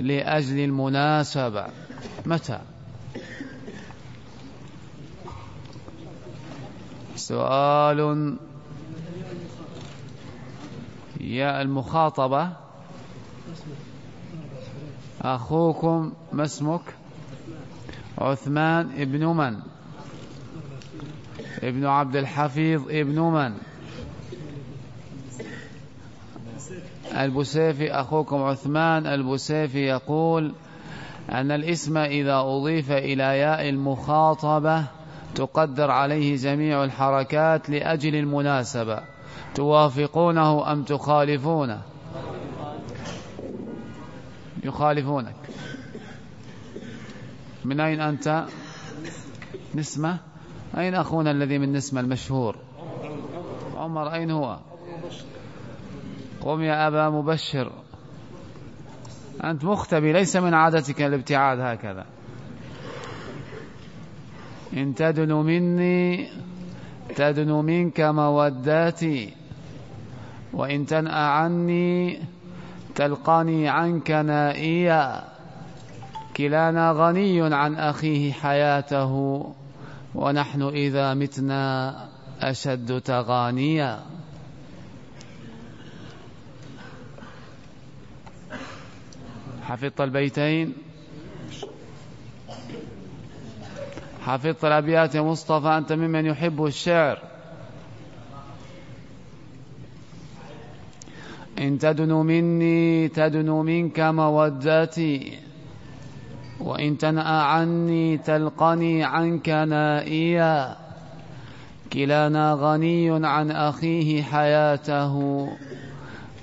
لأجل المناسبة. متى؟ سؤال. يا المخاطبة. أخوكم ما اسمك؟ عثمان ابن من؟ ابن عبد الحفيظ ابن من؟ البسيفي أخوكم عثمان البسيفي يقول أن الاسم إذا أضيف إلى ياء المخاطبة تقدر عليه جميع الحركات لأجل المناسبة. توافقونه أم تخالفونه؟ يخالفونك. من أين أنت؟ نسمة؟ أين أخونا الذي من نسمة المشهور؟ عمر أين هو؟ قم يا أبا مبشر. أنت مختبي ليس من عادتك الابتعاد هكذا. إن تدن مني تدن منك موداتي. وإن تنأ عني تلقاني عنك نائيا. كلانا غني عن أخيه حياته ونحن إذا متنا أشد تغانيا. حفظت البيتين. حفظت الأبيات يا مصطفى أنت ممن يحب الشعر. إن تدن مني تدن منك مودتي. وإن تنأى عني تلقني عنك نائيا. كلانا غني عن أخيه حياته.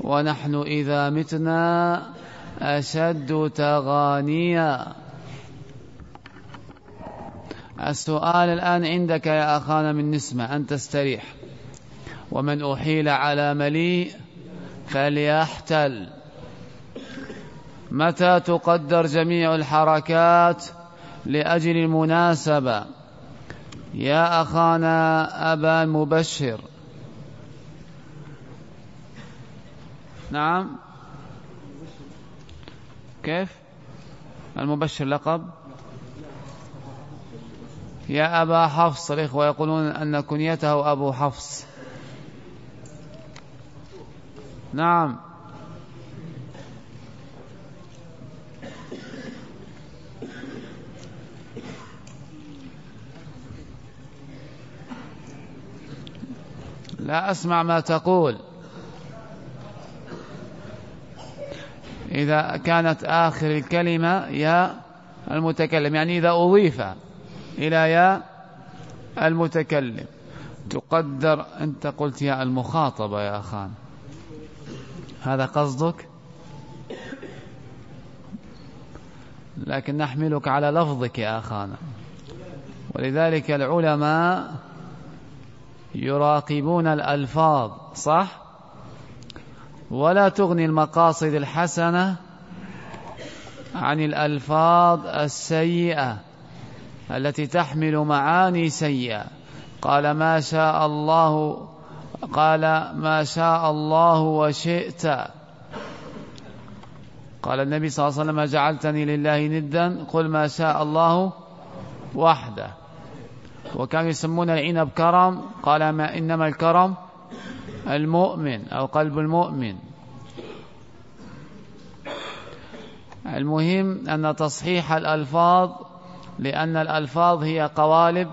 ونحن إذا متنا أشد تغانيا. السؤال الآن عندك يا أخانا من نسمة أن تستريح ومن أحيل على مليء فليحتل. متى تقدر جميع الحركات لأجل المناسبة؟ يا أخانا أبا المبشر نعم. كيف؟ المبشر لقب. يا أبا حفص الإخوة يقولون أن كنيته أبو حفص. نعم. لا أسمع ما تقول. إذا كانت آخر الكلمة يا المتكلم يعني إذا أضيف إلى يا المتكلم. تقدر أنت قلت يا المخاطبة يا أخان. هذا قصدك؟ لكن نحملك على لفظك يا أخانا. ولذلك العلماء يراقبون الألفاظ صح؟ ولا تغني المقاصد الحسنة عن الألفاظ السيئة التي تحمل معاني سيئة. قال ما شاء الله قال ما شاء الله وشئت. قال النبي صلى الله عليه وسلم جعلتني لله ندا قل ما شاء الله وحده. وكانوا يسمون العنب كرم قال ما إنما الكرم المؤمن أو قلب المؤمن. المهم أن تصحيح الألفاظ لأن الألفاظ هي قوالب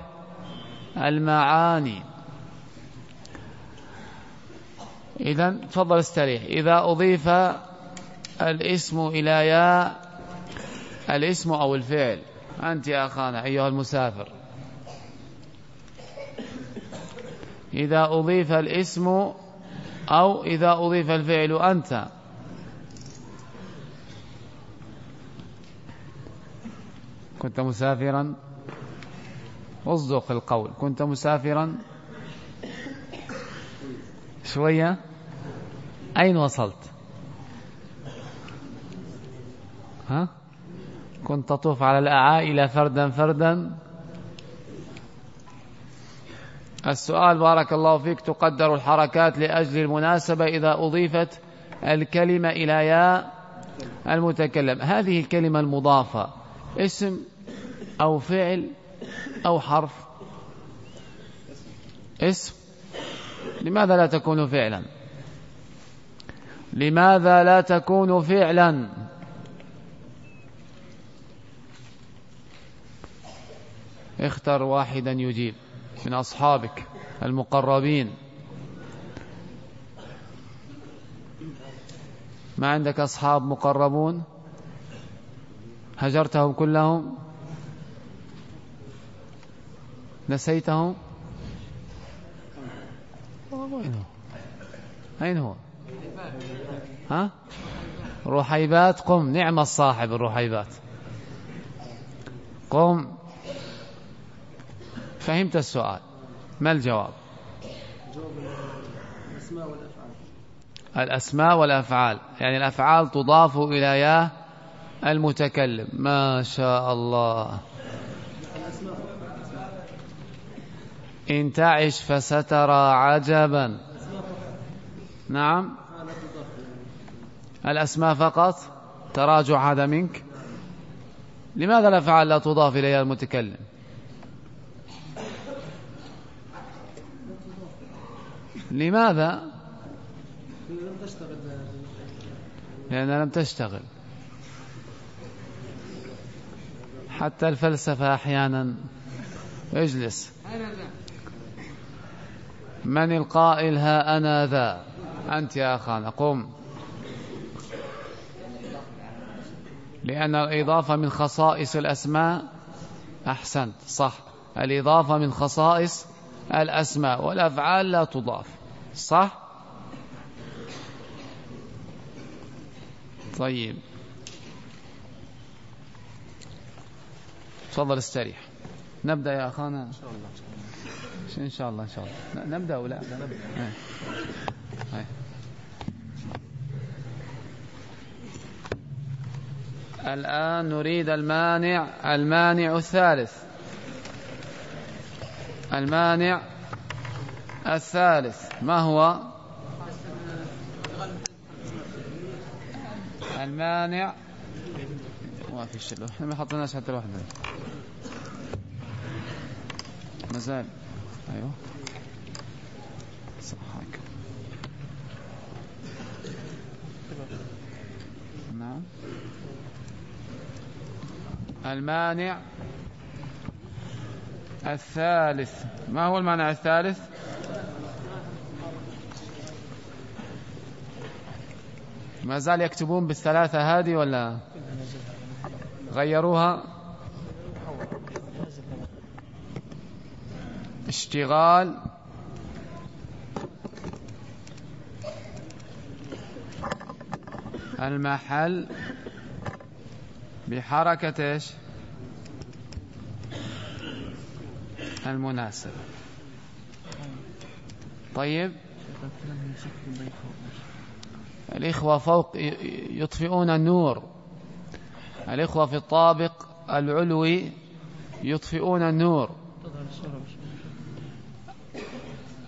المعاني. إذا تفضل استريح. إذا أضيف الاسم إلى يا الاسم أو الفعل. أنت يا أخانا أيها المسافر. إذا أضيف الاسم أو إذا أضيف الفعل أنت. كنت مسافرا. أصدق القول. كنت مسافرا. شوية. أين وصلت؟ ها؟ كنت تطوف على الأعائل فردا فردا. السؤال بارك الله فيك تقدر الحركات لأجل المناسبة إذا أضيفت الكلمة إلى ياء المتكلم. هذه الكلمة المضافة اسم أو فعل أو حرف. اسم. لماذا لا تكون فعلا؟ لماذا لا تكون فعلا؟ اختر واحدا يجيب. من أصحابك المقربين. ما عندك أصحاب مقربون؟ هجرتهم كلهم؟ نسيتهم؟ هو أين هو؟ ها؟ رحيبات قم نعم الصاحب الرحيبات قم. فهمت السؤال. ما الجواب؟ الأسماء والأفعال. الأسماء والأفعال يعني الأفعال تضاف إلى يا المتكلم. ما شاء الله. إن تعش فسترى عجبا. نعم. الأسماء فقط. تراجع هذا منك. لماذا الأفعال لا تضاف إليها المتكلم؟ لماذا؟ لأنها لم تشتغل. حتى الفلسفة أحيانا اجلس من القائل ها أنا ذا؟ أنت يا أخانا قم. لأن الإضافة من خصائص الأسماء أحسنت صح. الإضافة من خصائص الأسماء والأفعال لا تضاف. صح؟ طيب. تفضل استريح. نبدأ يا أخانا؟ إن شاء الله. إن شاء الله إن شاء الله. نبدأ ولا؟ نبدأ. هاي. هاي. الآن نريد المانع المانع الثالث. المانع الثالث ما هو؟ المانع. ما في شيء إحنا ما حطيناش حتى واحدة ما زال. أيوه. صحك نعم. المانع. الثالث. ما هو المانع الثالث؟ ما زال يكتبون بالثلاثة هذه ولا غيروها؟ اشتغال. المحل بحركة إيش؟ المناسب. طيب. الإخوة فوق يطفئون النور. الإخوة في الطابق العلوي يطفئون النور.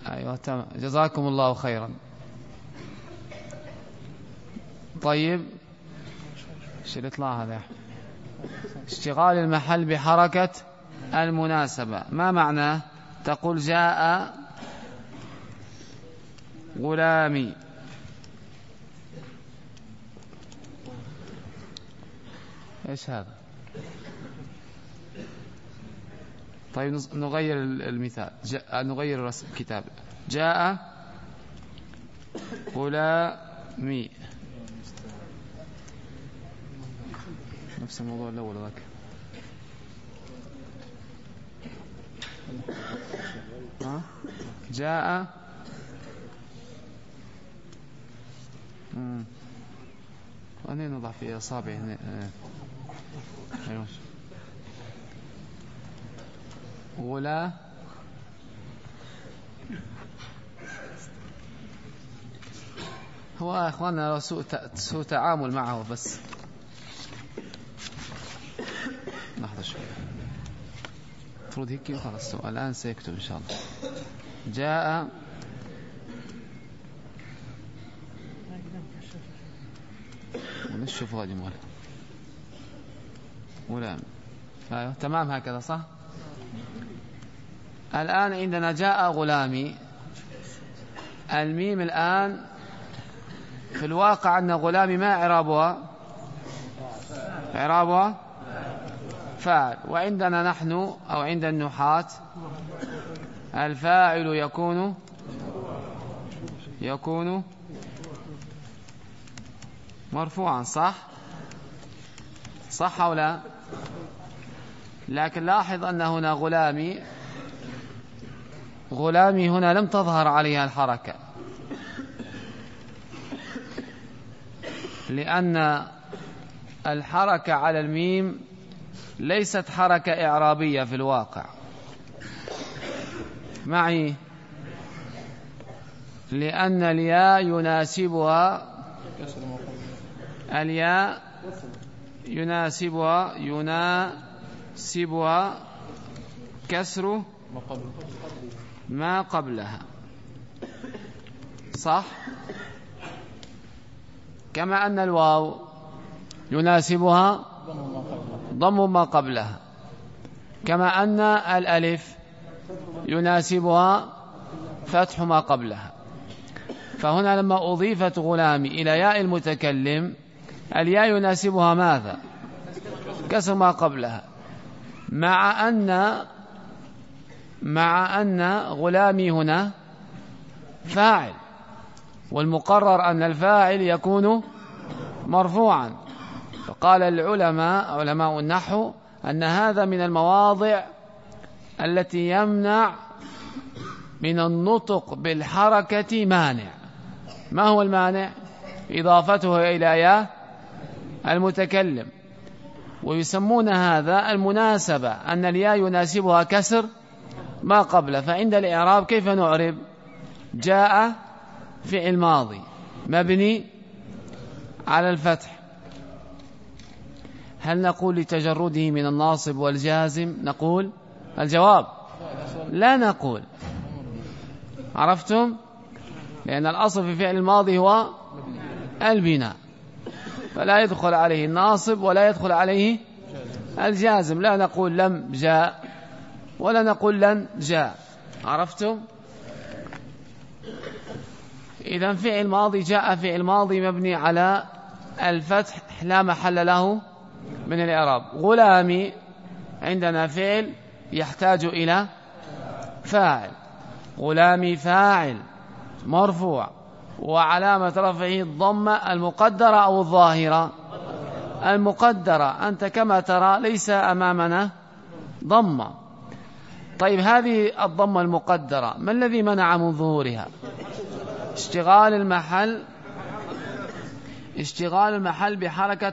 أيوة تمام. جزاكم الله خيرا. طيب. إيش الإطلاع هذا؟ اشتغال المحل بحركة المناسبة. ما معناه تقول جاء غلامي. إيش هذا؟ طيب نغير المثال. جاء نغير الكتاب جاء غلامي. نفس الموضوع الأول ذاك. جاء أنا نضع في أصابعي هنا. أيوة. ولا هو أخوانا سوء سوء تعامل معه بس. لحظة شوي. المفروض هيك خلاص الآن سيكتب إن شاء الله. جاء نشوف غادي مولا غلام أيوه تمام هكذا صح؟ الآن عندنا جاء غلامي. الميم الآن في الواقع أن غلامي ما إعرابها؟ إعرابها؟ فاعل وعندنا نحن أو عند النحاة الفاعل يكون يكون مرفوعا صح؟ صح أو لا؟ لكن لاحظ أن هنا غلامي غلامي هنا لم تظهر عليها الحركة. لأن الحركة على الميم ليست حركة إعرابية في الواقع. معي؟ لأن الياء يناسبها الياء يناسبها يناسبها كسر ما قبلها. صح؟ كما أن الواو يناسبها ضم ما قبلها. كما أن الألف يناسبها فتح ما قبلها. فهنا لما أضيفت غلامي إلى ياء المتكلم الياء يناسبها ماذا؟ كسر ما قبلها. مع أن مع أن غلامي هنا فاعل والمقرر أن الفاعل يكون مرفوعا. فقال العلماء علماء النحو أن هذا من المواضع التي يمنع من النطق بالحركة مانع. ما هو المانع؟ إضافته إلى يا المتكلم. ويسمون هذا المناسبة أن الياء يناسبها كسر ما قبل فعند الإعراب كيف نعرب؟ جاء فعل ماضي مبني على الفتح. هل نقول لتجرده من الناصب والجازم؟ نقول الجواب. لا نقول. عرفتم؟ لأن الأصل في فعل الماضي هو البناء. فلا يدخل عليه الناصب ولا يدخل عليه الجازم. لا نقول لم جاء ولا نقول لن جاء. عرفتم؟ إذا فعل ماضي جاء فعل ماضي مبني على الفتح. لا محل له من الإعراب. غلامي عندنا فعل يحتاج إلى فاعل. غلامي فاعل مرفوع. وعلامة رفعه الضمة المقدرة أو الظاهرة. المقدرة. أنت كما ترى ليس أمامنا ضمة. طيب هذه الضمة المقدرة ما الذي منع من ظهورها؟ اشتغال المحل اشتغال المحل بحركة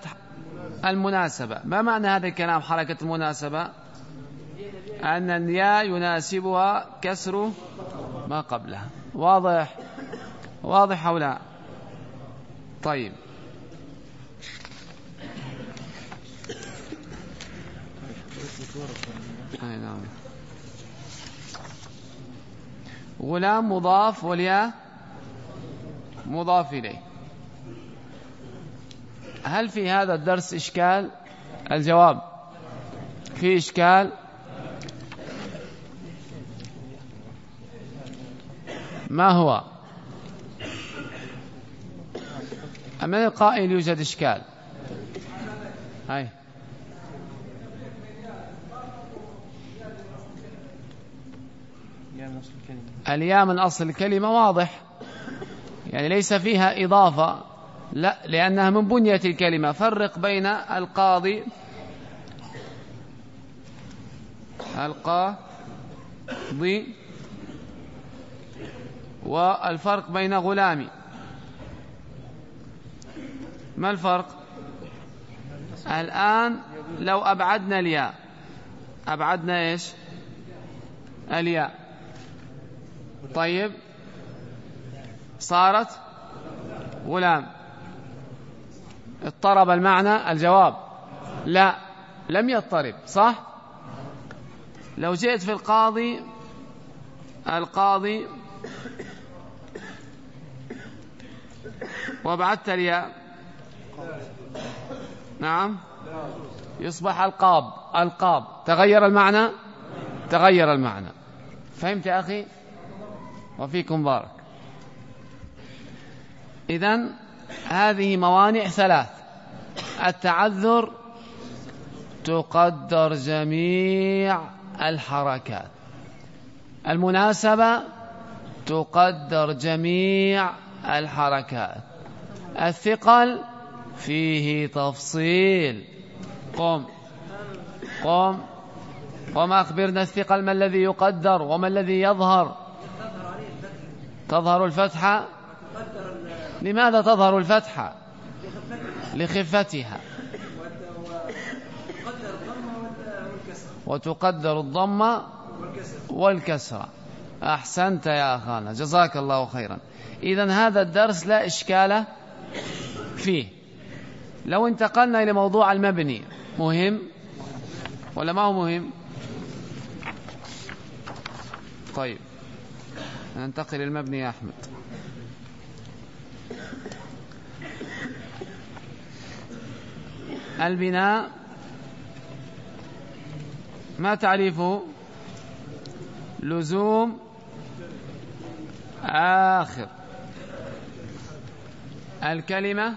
المناسبة. ما معنى هذا الكلام حركة المناسبة؟ أن الياء يناسبها كسر ما قبلها. واضح؟ واضح أو لا؟ طيب. أي نعم. غلام مضاف والياء مضاف إليه. هل في هذا الدرس إشكال؟ الجواب. في إشكال؟ ما هو؟ من القائل يوجد إشكال؟ هاي. الياء من أصل الكلمة واضح. يعني ليس فيها إضافة. لا لأنها من بنية الكلمة. فرق بين القاضي القاضي والفرق بين غلامي. ما الفرق؟ الآن لو أبعدنا الياء. أبعدنا إيش؟ الياء. طيب. صارت غلام. اضطرب المعنى الجواب. لا لم يضطرب صح؟ لو جئت في القاضي القاضي وابعدت الياء نعم يصبح القاب القاب. تغير المعنى؟ تغير المعنى. فهمت يا أخي؟ وفيكم بارك. إذا هذه موانع ثلاث. التعذر تقدر جميع الحركات. المناسبة تقدر جميع الحركات. الثقل فيه تفصيل. قم. قم. قم أخبرنا الثقل ما الذي يقدر وما الذي يظهر. تظهر الفتحة. لماذا تظهر الفتحة لخفتها. وتقدر الضمة والكسرة أحسنت يا أخانا. جزاك الله خيرا. إذا هذا الدرس لا إشكال فيه. لو انتقلنا إلى موضوع المبني مهم ولا ما هو مهم؟ طيب ننتقل المبني يا أحمد. البناء ما تعريفه لزوم آخر؟ الكلمة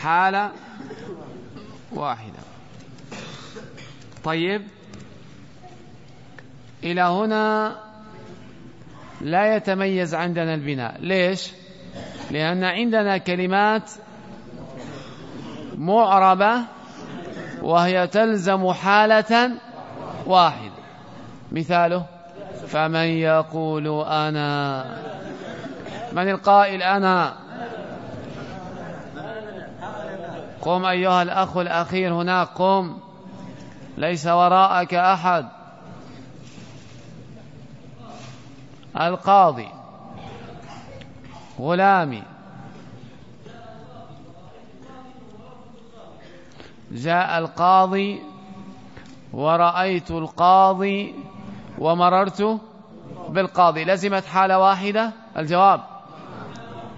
حالة واحدة. طيب إلى هنا لا يتميز عندنا البناء. ليش؟ لأن عندنا كلمات معربة وهي تلزم حالة واحدة مثاله فمن يقول أنا؟ من القائل أنا؟ قم أيها الأخ الأخير هناك قم. ليس وراءك أحد. القاضي غلامي جاء القاضي ورأيت القاضي ومررت بالقاضي. لزمت حالة واحدة؟ الجواب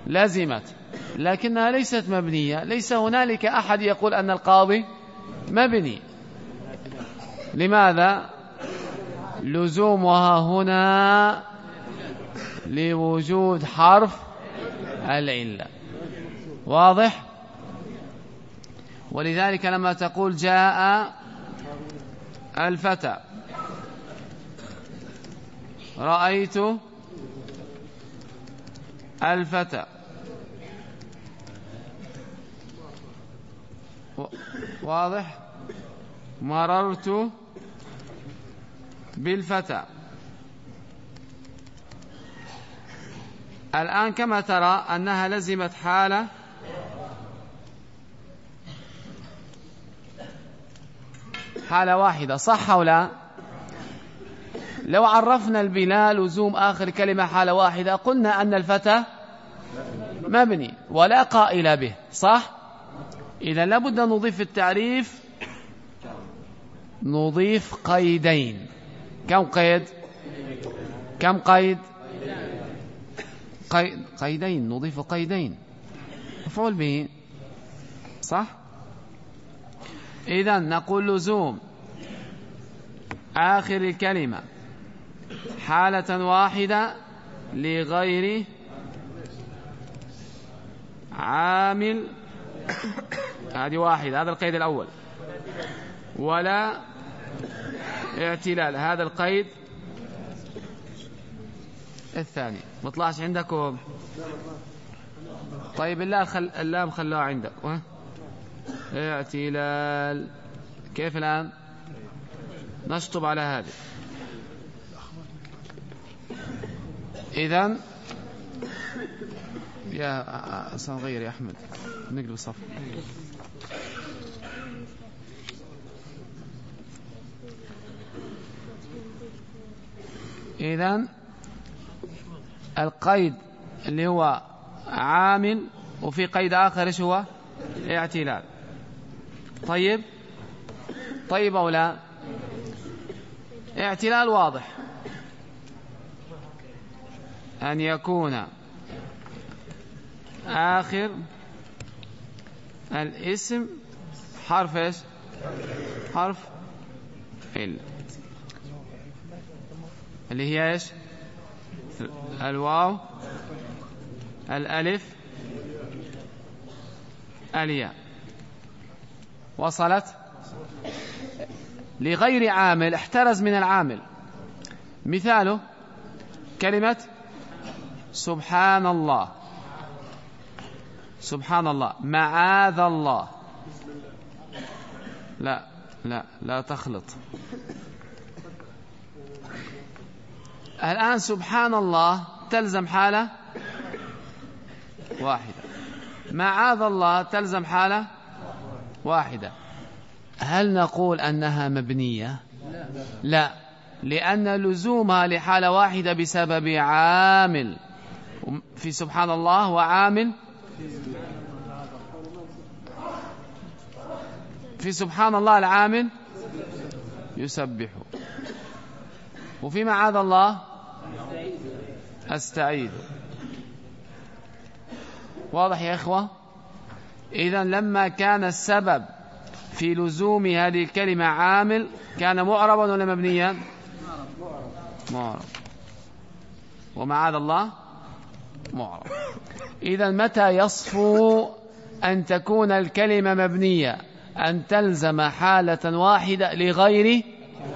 لزمت. لكنها ليست مبنية. ليس هنالك أحد يقول أن القاضي مبني. لماذا؟ لزومها هنا لوجود حرف العلة. واضح؟ ولذلك لما تقول جاء الفتى. رأيت الفتى. واضح؟ مررت بالفتى. الآن كما ترى أنها لزمت حالة حالة واحدة صح أو لا؟ لو عرفنا البناء لزوم آخر كلمة حالة واحدة قلنا أن الفتى مبني ولا قائل به صح؟ إذا لابد نضيف في التعريف نضيف قيدين. كم قيد؟ كم قيد؟ قيدين نضيف قيدين مفعول به. صح؟ إذا نقول لزوم. آخر الكلمة. حالة واحدة لغير عامل. هذه واحد هذا القيد الأول. ولا اعتلال. هذا القيد الثاني. مطلعش عندكم طيب اللام خل... اللام خلوها عندك. اعتلال. كيف الآن؟ نشطب على هذه. إذا يا سنغير يا أحمد نقلب الصف. إذا القيد اللي هو عامل وفي قيد آخر إيش هو؟ اعتلال. طيب؟ طيب أو لا؟ اعتلال واضح. أن يكون آخر الاسم حرف إيش؟ حرف ال. اللي هي الواو الألف الياء. وصلت؟ لغير عامل احترز من العامل. مثاله كلمة سبحان الله سبحان الله معاذ الله لا لا لا تخلط. الآن سبحان الله تلزم حالة واحدة. معاذ الله تلزم حالة واحدة. هل نقول أنها مبنية؟ لا. لأن لزومها لحالة واحدة بسبب عامل. في سبحان الله وعامل. في سبحان الله العامل يسبح. وفي معاذ الله أستعيذ واضح يا إخوة؟ إذا لما كان السبب في لزوم هذه الكلمة عامل كان معربا ولا مبنيا؟ معرب ومعاذ الله؟ معرب إذا متى يصفو أن تكون الكلمة مبنية؟ أن تلزم حالة واحدة لغير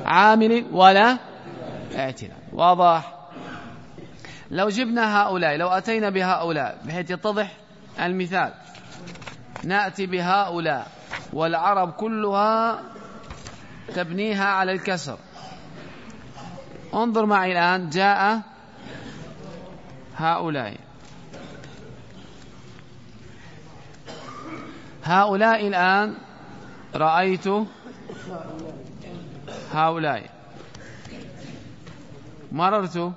عامل ولا اعتناء. واضح؟ لو جبنا هؤلاء لو أتينا بهؤلاء بحيث يتضح المثال. نأتي بهؤلاء والعرب كلها تبنيها على الكسر. انظر معي الآن جاء هؤلاء. هؤلاء الآن رأيت هؤلاء. مررت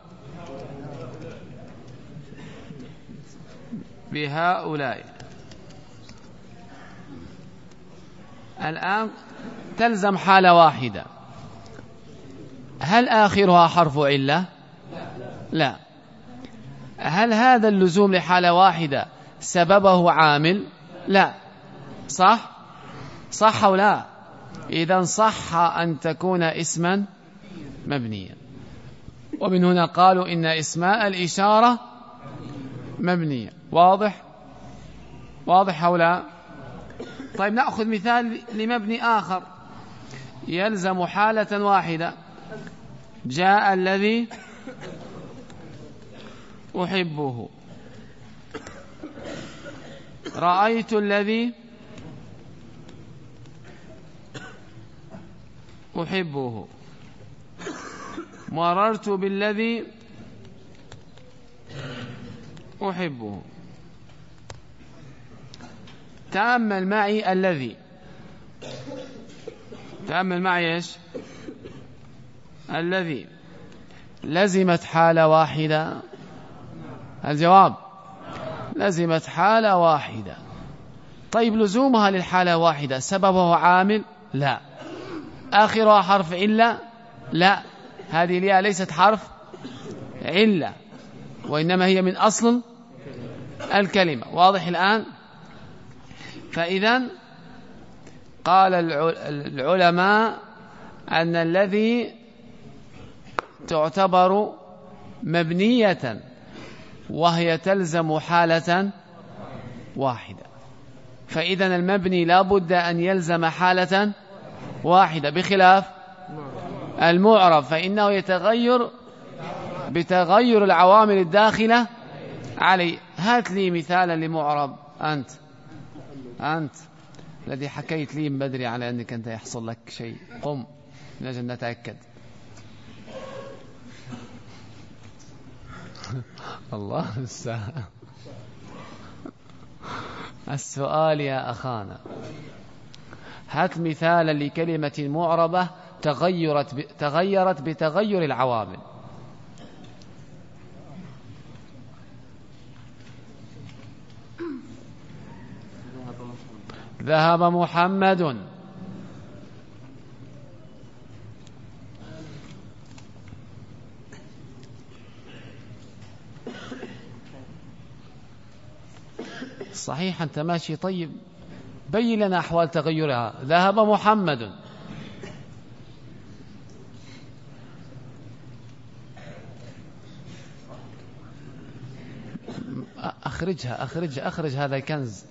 بهؤلاء. الآن تلزم حالة واحدة. هل آخرها حرف علة لا. هل هذا اللزوم لحالة واحدة سببه عامل؟ لا. صح؟ صح أو لا؟ إذا صح أن تكون اسما مبنيا. ومن هنا قالوا إن إسماء الإشارة مبنية واضح؟ واضح أو لا؟ طيب نأخذ مثال لمبني آخر. يلزم حالة واحدة. جاء الذي أحبه. رأيت الذي أحبه. مررت بالذي أحبه. تأمل معي الذي. تأمل معي إيش؟ الذي. لزمت حالة واحدة. الجواب. لزمت حالة واحدة. طيب لزومها للحالة واحدة. سببه عامل؟ لا. آخرها حرف إلا؟ لا. هذه الياء ليست حرف علة وإنما هي من أصل الكلمة. واضح الآن؟ فإذا قال العلماء أن الذي تعتبر مبنية وهي تلزم حالة واحدة. فإذا المبني لا بد أن يلزم حالة واحدة بخلاف المعرب. فإنه يتغير بتغير العوامل الداخلة. عليه هات لي مثالا لمعرب أنت. أنت. الذي حكيت لي من بدري على أنك أنت يحصل لك شيء. قم. نجل نتأكد. الله السلام السؤال يا أخانا. هات مثالا لكلمة معربة تغيرت تغيرت بتغير العوامل. ذهب محمد. صحيح أنت ماشي. طيب بين لنا أحوال تغيرها. ذهب محمد. أخرجها أخرج أخرج هذا الكنز.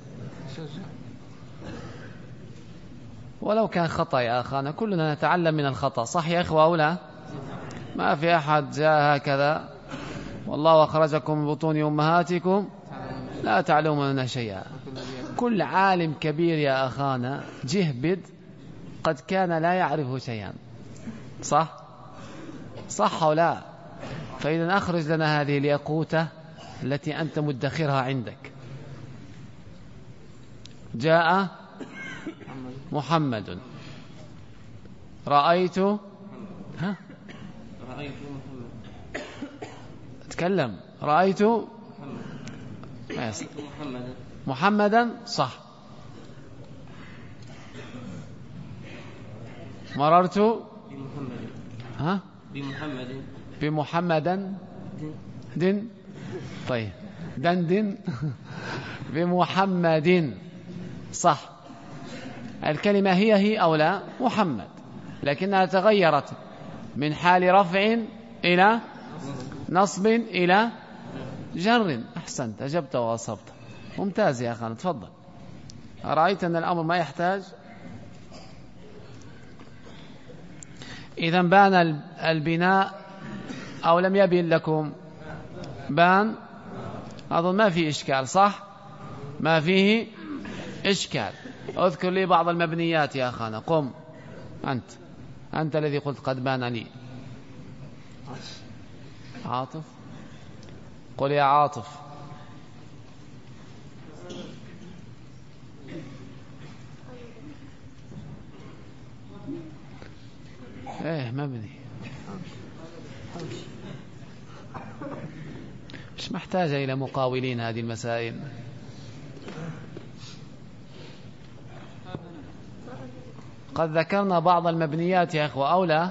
ولو كان خطأ يا أخانا كلنا نتعلم من الخطأ صح يا إخوة أو لا؟ ما في أحد جاء هكذا. والله أخرجكم من بطون أمهاتكم لا تعلمون شيئا. كل عالم كبير يا أخانا جهبد قد كان لا يعرف شيئا. صح؟ صح أو لا؟ فإذا أخرج لنا هذه الياقوتة التي أنت مدخرها عندك. جاء محمد. رأيت ها؟ رأيت محمد تكلم رأيت محمدا محمدا صح. مررت بمحمد ها؟ بمحمد بمحمدا. دن طيب. دندن. بمحمد. صح. الكلمة هي هي أو لا؟ محمد. لكنها تغيرت من حال رفع إلى نصب إلى جر. أحسنت أجبت وأصبت. ممتاز يا أخانا تفضل. رأيت أن الأمر ما يحتاج؟ إذا بان البناء أو لم يبين لكم. بان أظن ما في إشكال صح؟ ما فيه إشكال. أذكر لي بعض المبنيات يا أخانا. قم. أنت. أنت الذي قلت قد بان لي عاطف. قل يا عاطف. إيه مبني. مش محتاجة إلى مقاولين هذه المسائل. قد ذكرنا بعض المبنيات يا أخوة أو لا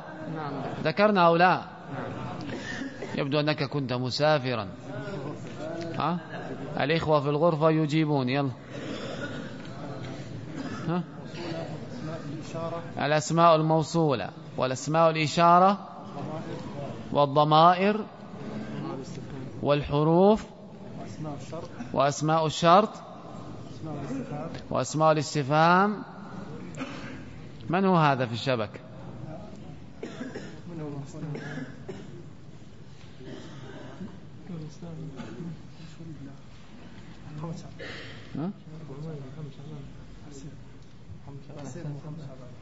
ذكرنا أو لا يبدو أنك كنت مسافرا ها؟ الإخوة في الغرفة يجيبون يلا ها؟ الأسماء الموصولة والأسماء الإشارة والضمائر والحروف وأسماء الشرط وأسماء الاستفهام من هو هذا في الشبكة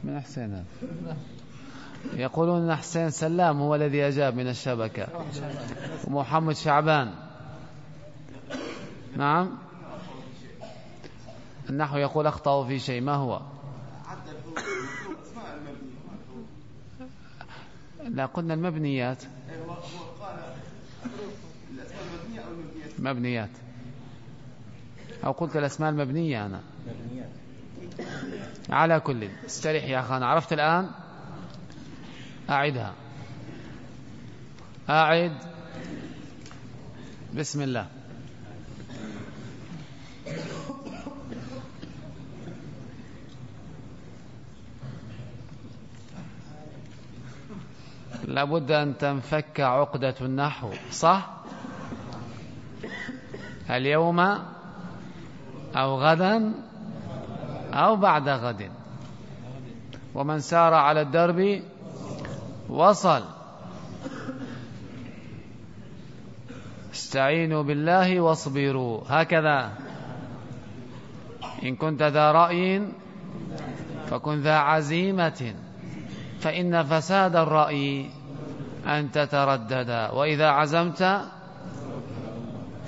من حسين هذا. يقولون حسين سلام هو الذي أجاب من الشبكة. ومحمد شعبان. نعم. النحو يقول أخطأ في شيء. ما هو؟ لا قلنا المبنيات. مبنيات. أو قلت الأسماء المبنية أنا. على كل. استريح يا أخوان عرفت الآن؟ أعدها. أعد. بسم الله. لابد أن تنفك عقدة النحو صح؟ اليوم أو غدا أو بعد غد. ومن سار على الدرب وصل. استعينوا بالله واصبروا. هكذا. إن كنت ذا رأي فكن ذا عزيمة. فإن فساد الرأي أن تتردد. وإذا عزمت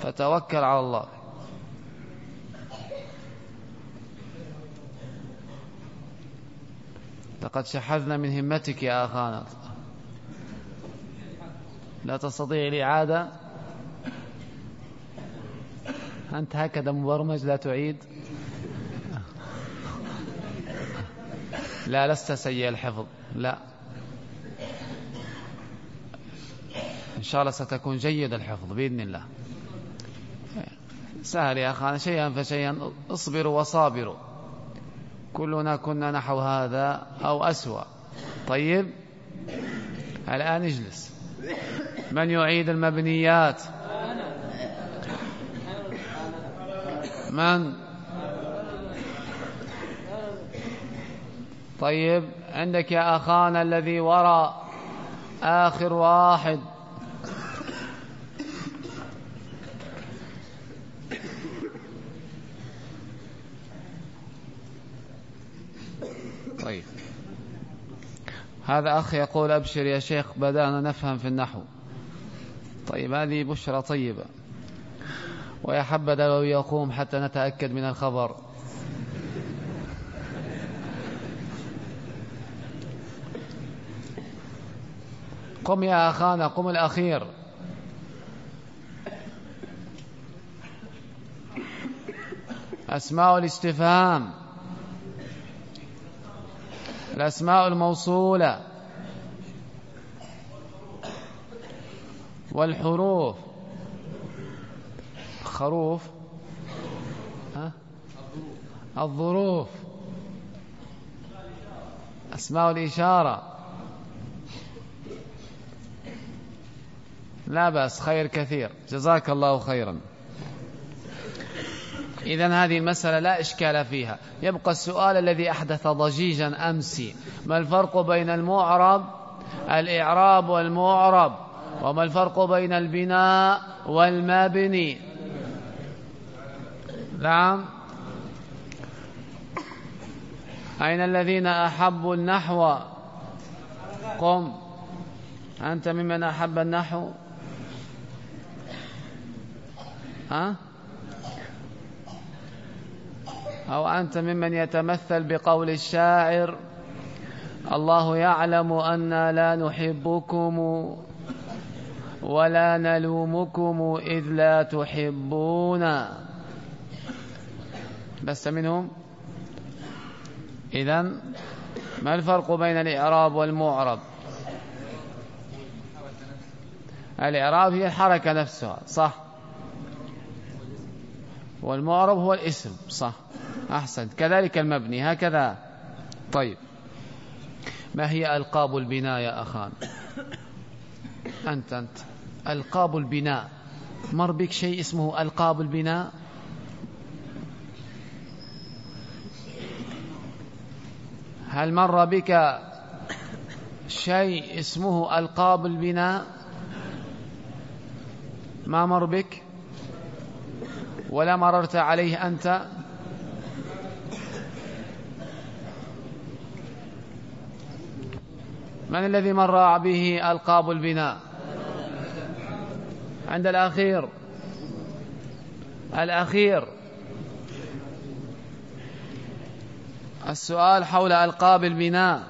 فتوكل على الله. لقد شحذنا من همتك يا أخانا. لا تستطيع الإعادة. أنت هكذا مبرمج لا تعيد. لا لست سيء الحفظ. لا. إن شاء الله ستكون جيد الحفظ بإذن الله. سهل يا أخانا شيئا فشيئا اصبروا وصابروا. كلنا كنا نحو هذا أو أسوأ. طيب الآن اجلس. من يعيد المبنيات؟ من؟ طيب عندك يا أخانا الذي وراء آخر واحد طيب هذا أخ يقول أبشر يا شيخ بدأنا نفهم في النحو. طيب هذه بشرى طيبة. ويا حبذا لو يقوم حتى نتأكد من الخبر. قم يا أخانا قم الأخير. أسماء الاستفهام. الأسماء الموصولة. والحروف. خروف. ها؟ الظروف. أسماء الإشارة. لا بأس خير كثير. جزاك الله خيرا. إذا هذه المسألة لا إشكال فيها. يبقى السؤال الذي أحدث ضجيجا أمس ما الفرق بين المعرب الإعراب والمعرب؟ وما الفرق بين البناء والمبني؟ نعم. أين الذين أحبوا النحو؟ قم. أنت ممن أحب النحو؟ ها؟ أو أنت ممن يتمثل بقول الشاعر الله يعلم أنا لا نحبكم ولا نلومكم إذ لا تحبون. بس منهم؟ إذا ما الفرق بين الإعراب والمعرب؟ الإعراب هي الحركة نفسها صح؟ والمعرب هو الاسم صح؟ أحسنت كذلك المبني هكذا. طيب. ما هي ألقاب البناء يا أخان؟ أنت أنت. ألقاب البناء. مر بك شيء اسمه ألقاب البناء؟ هل مر بك شيء اسمه ألقاب البناء؟ ما مر بك؟ ولا مررت عليه أنت؟ من الذي مر به ألقاب البناء؟ عند الأخير. الأخير. السؤال حول ألقاب البناء.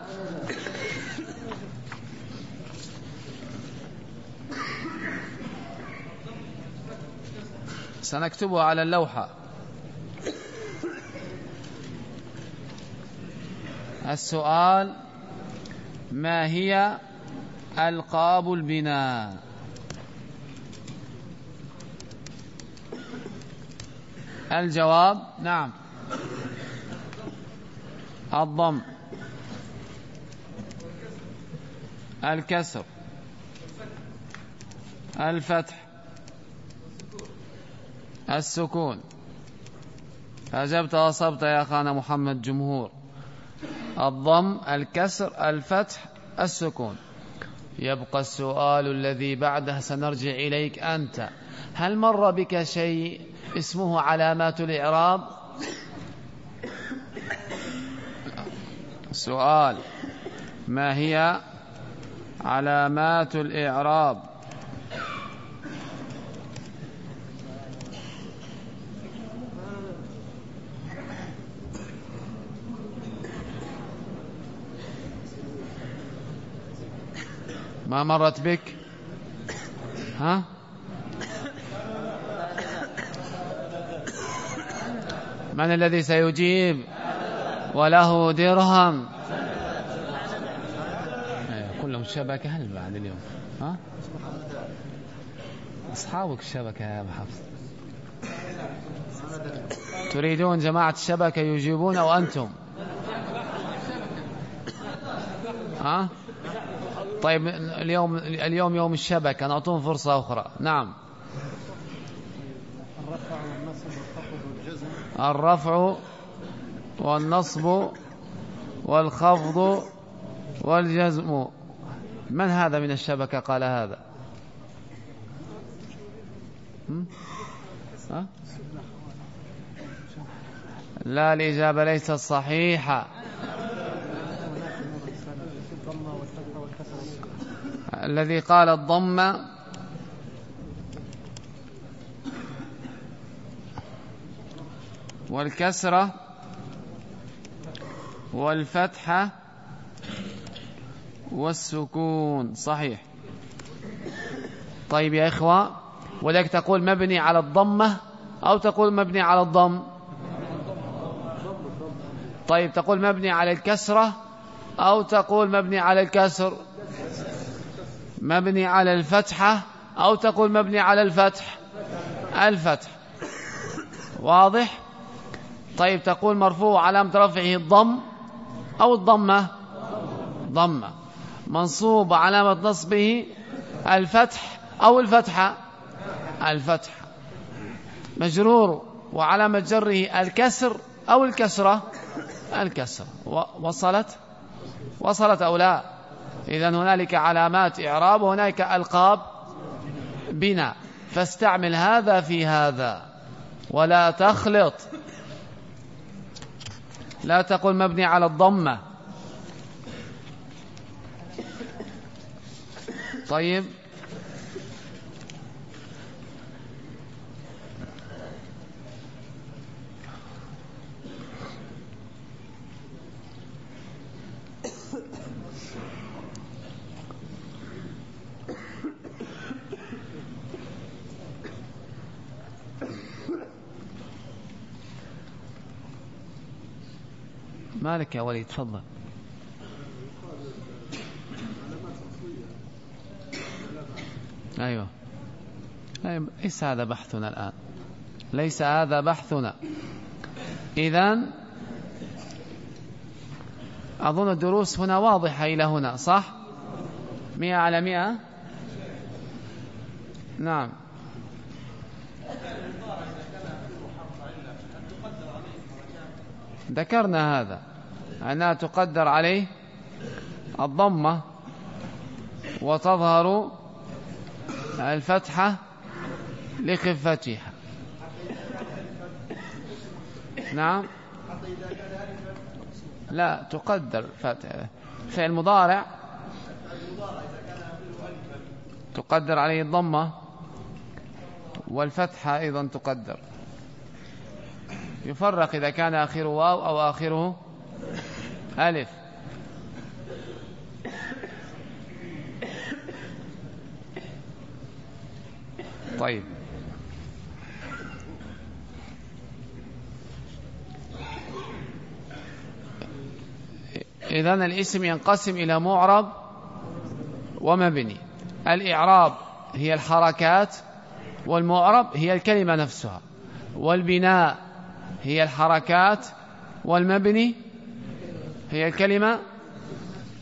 سنكتبها على اللوحة. السؤال ما هي ألقاب البناء؟ الجواب نعم. الضم. الكسر. الفتح. السكون. أجبت وصبت يا أخانا محمد جمهور. الضم الكسر الفتح السكون. يبقى السؤال الذي بعده سنرجع إليك أنت. هل مر بك شيء اسمه علامات الإعراب؟ سؤال. ما هي علامات الإعراب؟ ما مرت بك؟ ها؟ من الذي سيجيب وله درهم؟ أيوة، كلهم شبكة هل بعد اليوم. ها؟ أصحابك الشبكة يا أبو حفص. تريدون جماعة الشبكة يجيبون أو أنتم؟ ها؟ طيب اليوم اليوم يوم الشبكة نعطون فرصة أخرى. نعم. الرفع والنصب والخفض والجزم. من هذا من الشبكة قال هذا؟ ها؟ لا الإجابة ليست صحيحة. الذي قال الضم والكسرة والفتحة والسكون. صحيح. طيب يا إخوة ولك تقول مبني على الضمة أو تقول مبني على الضم؟ طيب تقول مبني على الكسرة أو تقول مبني على الكسر؟ مبني على الفتحة أو تقول مبني على الفتح؟ الفتح. واضح؟ طيب تقول مرفوع علامة رفعه الضم أو الضمة؟ ضمة. منصوب علامة نصبه الفتح أو الفتحة؟ الفتح. مجرور وعلامة جره الكسر أو الكسرة؟ الكسر. وصلت؟ وصلت أو لا؟ إذا هنالك علامات إعراب وهنالك ألقاب بنا. فاستعمل هذا في هذا. ولا تخلط. لا تقل مبني على الضمة. طيب. مالك يا وليد تفضل. أيوة. أيوة ليس هذا بحثنا الآن. ليس هذا بحثنا. إذا أظن الدروس هنا واضحة إلى هنا صح؟ مئة على مئة؟ نعم. ذكرنا هذا. أنها تقدر عليه الضمة وتظهر الفتحة لخفتها. نعم. لا تقدر فعل مضارع تقدر عليه الضمة والفتحة أيضا تقدر. يفرق إذا كان آخره واو أو آخره ألف. طيب. إذن الاسم ينقسم إلى معرب ومبني. الإعراب هي الحركات والمعرب هي الكلمة نفسها. والبناء هي الحركات والمبني هي الكلمة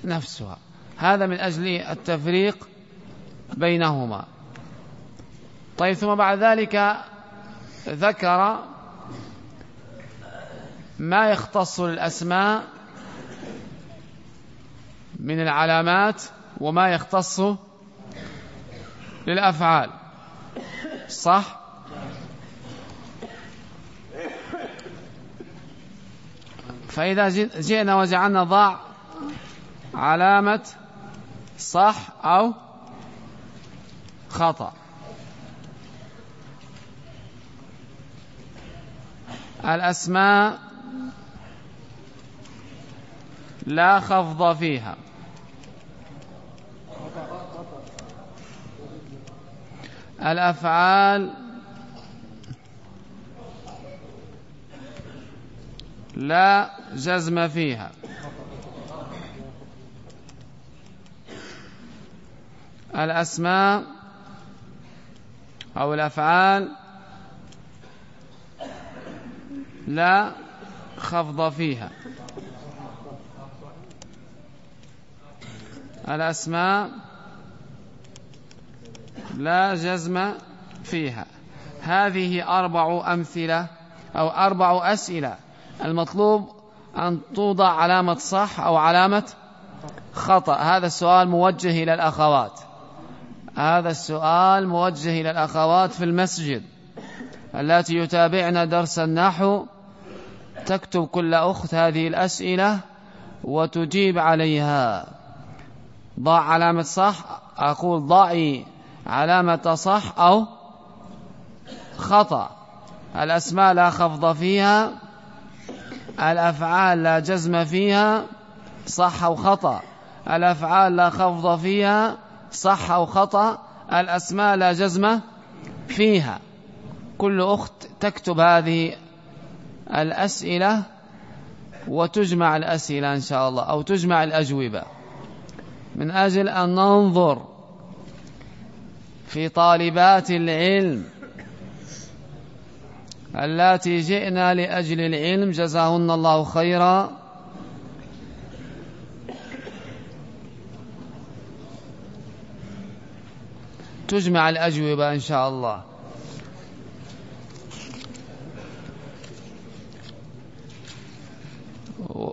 نفسها. هذا من أجل التفريق بينهما. طيب ثم بعد ذلك ذكر ما يختص للأسماء من العلامات وما يختص للأفعال. صح؟ فإذا جئنا وجعلنا ضع علامة صح أو خطأ. الأسماء لا خفض فيها. الأفعال لا جزم فيها. الأسماء أو الأفعال لا خفض فيها. الأسماء لا جزم فيها. هذه أربع أمثلة أو أربع أسئلة. المطلوب أن توضع علامة صح أو علامة خطأ. هذا السؤال موجه إلى الأخوات. هذا السؤال موجه إلى الأخوات في المسجد التي يتابعن درس النحو. تكتب كل أخت هذه الأسئلة وتجيب عليها. ضع علامة صح أقول ضعي علامة صح أو خطأ. الأسماء لا خفض فيها. الأفعال لا جزم فيها صح أو خطأ. الأفعال لا خفض فيها صح أو خطأ. الأسماء لا جزم فيها. كل أخت تكتب هذه الأسئلة وتجمع الأسئلة إن شاء الله أو تجمع الأجوبة. من أجل أن ننظر في طالبات العلم اللاتي جئنا لأجل العلم جزاهن الله خيرا. تجمع الأجوبة إن شاء الله.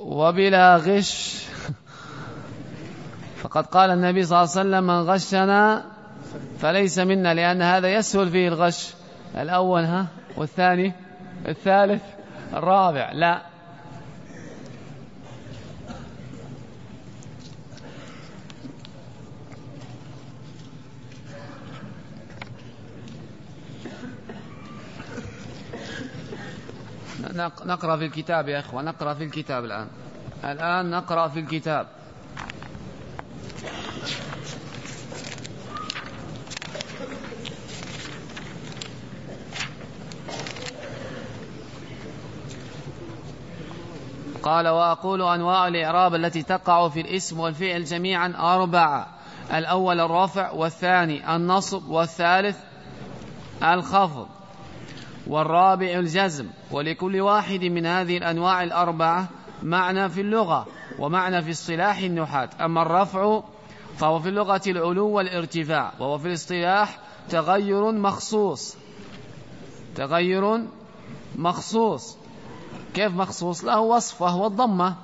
وبلا غش. فقد قال النبي صلى الله عليه وسلم من غشنا فليس منا لأن هذا يسهل فيه الغش. الأول ها؟ والثاني الثالث الرابع. لا. نقرأ في الكتاب يا إخوة نقرأ في الكتاب الآن. الآن نقرأ في الكتاب. قال وأقول أنواع الإعراب التي تقع في الاسم والفعل جميعا أربعة الأول الرفع والثاني النصب والثالث الخفض. والرابع الجزم. ولكل واحد من هذه الأنواع الأربعة معنى في اللغة ومعنى في اصطلاح النحاة. أما الرفع فهو في اللغة العلو والارتفاع وهو في الاصطلاح تغير مخصوص. تغير مخصوص. كيف مخصوص؟ له وصف وهو الضمة.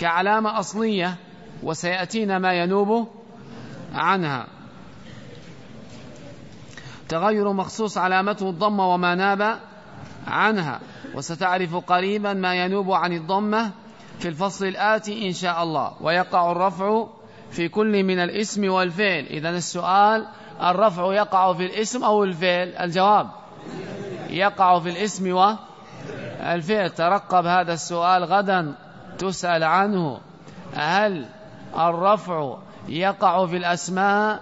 كعلامة أصلية وسيأتينا ما ينوب عنها. تغير مخصوص علامته الضمة وما ناب عنها. وستعرف قريبا ما ينوب عن الضمة في الفصل الآتي إن شاء الله. ويقع الرفع في كل من الاسم والفعل. إذا السؤال الرفع يقع في الاسم أو الفعل؟ الجواب يقع في الاسم والفعل ترقب هذا السؤال غدا تسأل عنه. هل الرفع يقع في الأسماء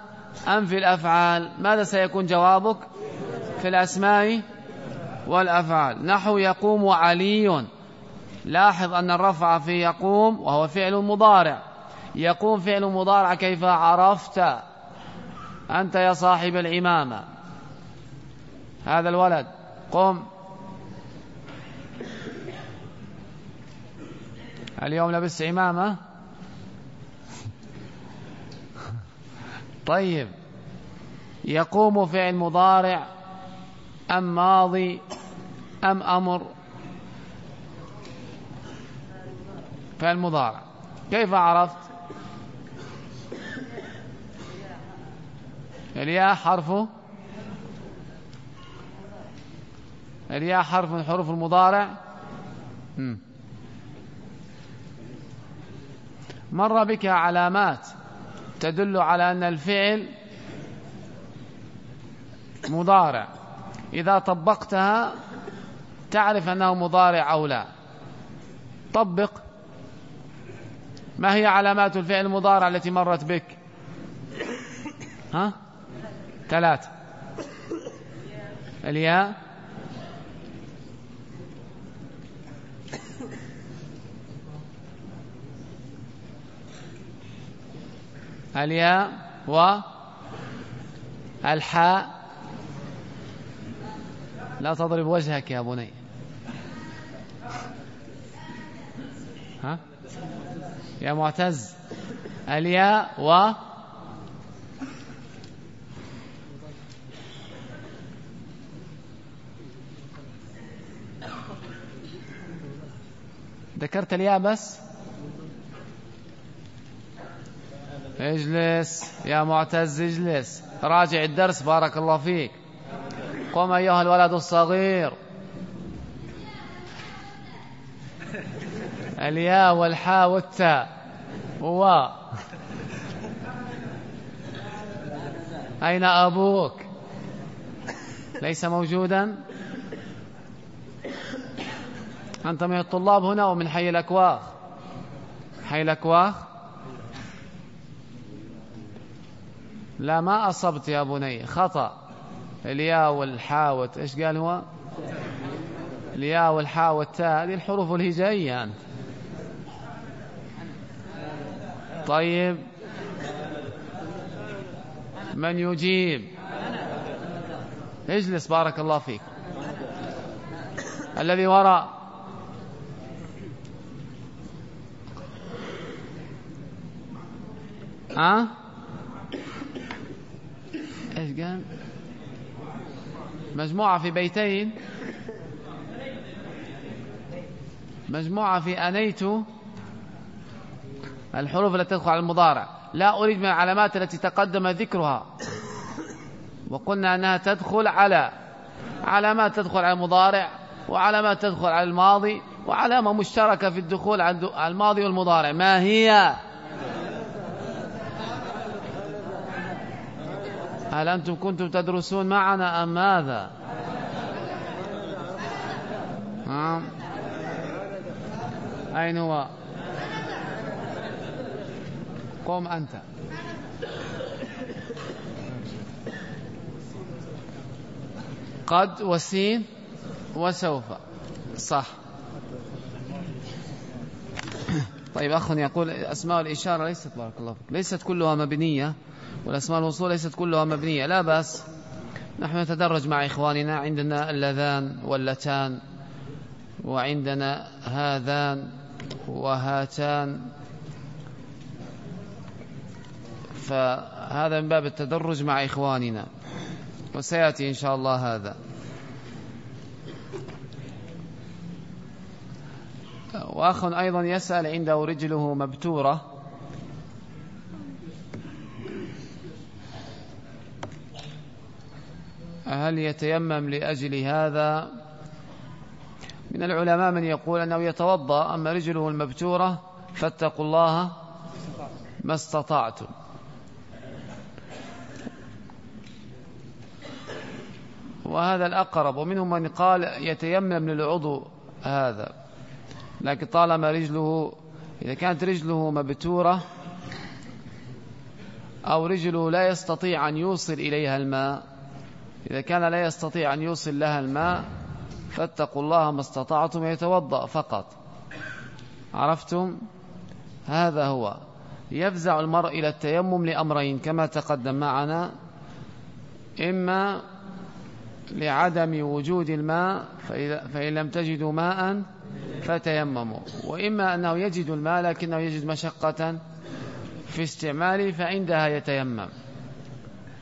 أم في الأفعال؟ ماذا سيكون جوابك؟ في الأسماء والأفعال. نحو يقوم علي. لاحظ أن الرفع في يقوم وهو فعل مضارع. يقوم فعل مضارع كيف عرفت؟ أنت يا صاحب الإمامة. هذا الولد. قم. اليوم لبس عمامة؟ طيب. يقوم فعل مضارع أم ماضي أم أمر؟ فعل مضارع. كيف عرفت؟ الياء حرف الياء حرف من حروف المضارع؟ مر بك علامات تدل على أن الفعل مضارع. إذا طبقتها تعرف أنه مضارع أو لا. طبق. ما هي علامات الفعل المضارع التي مرت بك؟ ها؟ ثلاث الياء. الياء و الحاء. لا تضرب وجهك يا بني. ها؟ يا معتز. الياء و ذكرت الياء بس؟ اجلس يا معتز اجلس. راجع الدرس بارك الله فيك. قم أيها الولد الصغير. الياء والحاء والتاء. و أين أبوك؟ ليس موجودا؟ أنت من الطلاب هنا ومن حي الأكواخ. حي الأكواخ؟ لا ما أصبت يا بني خطأ. الياء والحاء إيش قال هو؟ الياء والحاء والتاء هذه الحروف الهجائية أنت. طيب. من يجيب؟ اجلس بارك الله فيك. الذي وراء. ها؟ إيش قال مجموعة في بيتين؟ مجموعة في أنيت الحروف التي تدخل على المضارع. لا أريد من العلامات التي تقدم ذكرها. وقلنا أنها تدخل على علامات تدخل على المضارع وعلامات تدخل على الماضي وعلامة مشتركة في الدخول على الماضي والمضارع. ما هي؟ هل أنتم كنتم تدرسون معنا أم ماذا؟ أين هو؟ قم أنت. قد وسين وسوف. صح. طيب أخ يقول أسماء الإشارة ليست بارك الله فيك. ليست كلها مبنية. والأسماء الوصول ليست كلها مبنية. لا بأس. نحن نتدرج مع إخواننا. عندنا اللذان واللتان وعندنا هذان وهاتان. فهذا من باب التدرج مع إخواننا. وسيأتي إن شاء الله هذا. وأخ أيضا يسأل عنده رجله مبتورة. هل يتيمم لأجل هذا؟ من العلماء من يقول أنه يتوضأ أما رجله المبتورة فاتقوا الله ما استطعتم. وهذا الأقرب ومنهم من قال يتيمم للعضو هذا. لكن طالما رجله إذا كانت رجله مبتورة أو رجله لا يستطيع أن يوصل إليها الماء إذا كان لا يستطيع أن يوصل لها الماء فاتقوا الله ما استطعتم يتوضأ فقط. عرفتم؟ هذا هو. يفزع المرء إلى التيمم لأمرين كما تقدم معنا. إما لعدم وجود الماء فإن لم تجدوا ماء فتيمموا. وإما أنه يجد الماء لكنه يجد مشقة في استعماله فعندها يتيمم.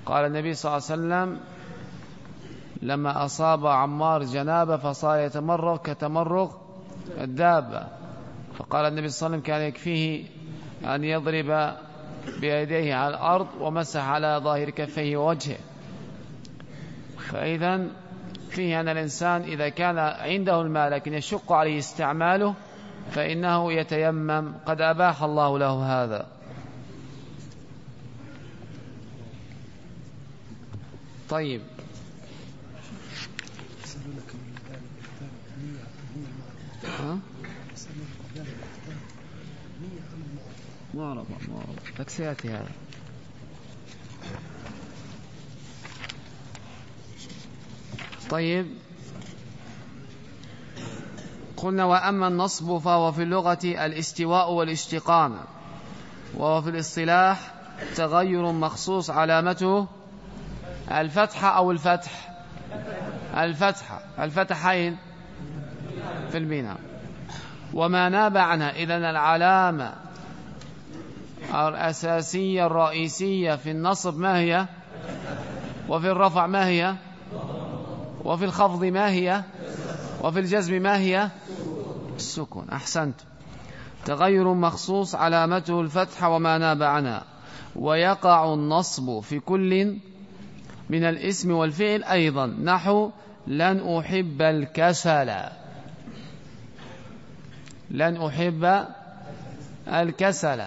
قال النبي صلى الله عليه وسلم لما أصاب عمار جنابه فصار يتمرغ كتمرغ الدابة. فقال النبي صلى الله عليه وسلم كان يكفيه أن يضرب بيديه على الأرض ومسح على ظاهر كفيه ووجهه. فإذا فيه أن الإنسان إذا كان عنده الماء لكن يشق عليه استعماله فإنه يتيمم. قد أباح الله له هذا. طيب. معرضة معرضة لك سيأتي هذا. طيب. قلنا وأما النصب فهو في اللغة الاستواء والاستقامة وهو في الاصطلاح تغير مخصوص علامته الفتحة أو الفتح. الفتحة الفتحين في البناء وما ناب عنها. إذن العلامة الأساسية الرئيسية في النصب ما هي؟ وفي الرفع ما هي؟ وفي الخفض ما هي؟ وفي الجزم ما هي؟ السكون. أحسنت. تغير مخصوص علامته الفتح وما ناب عنها. ويقع النصب في كل من الاسم والفعل أيضا. نحو لن أحب الكسل. لن أحب الكسل.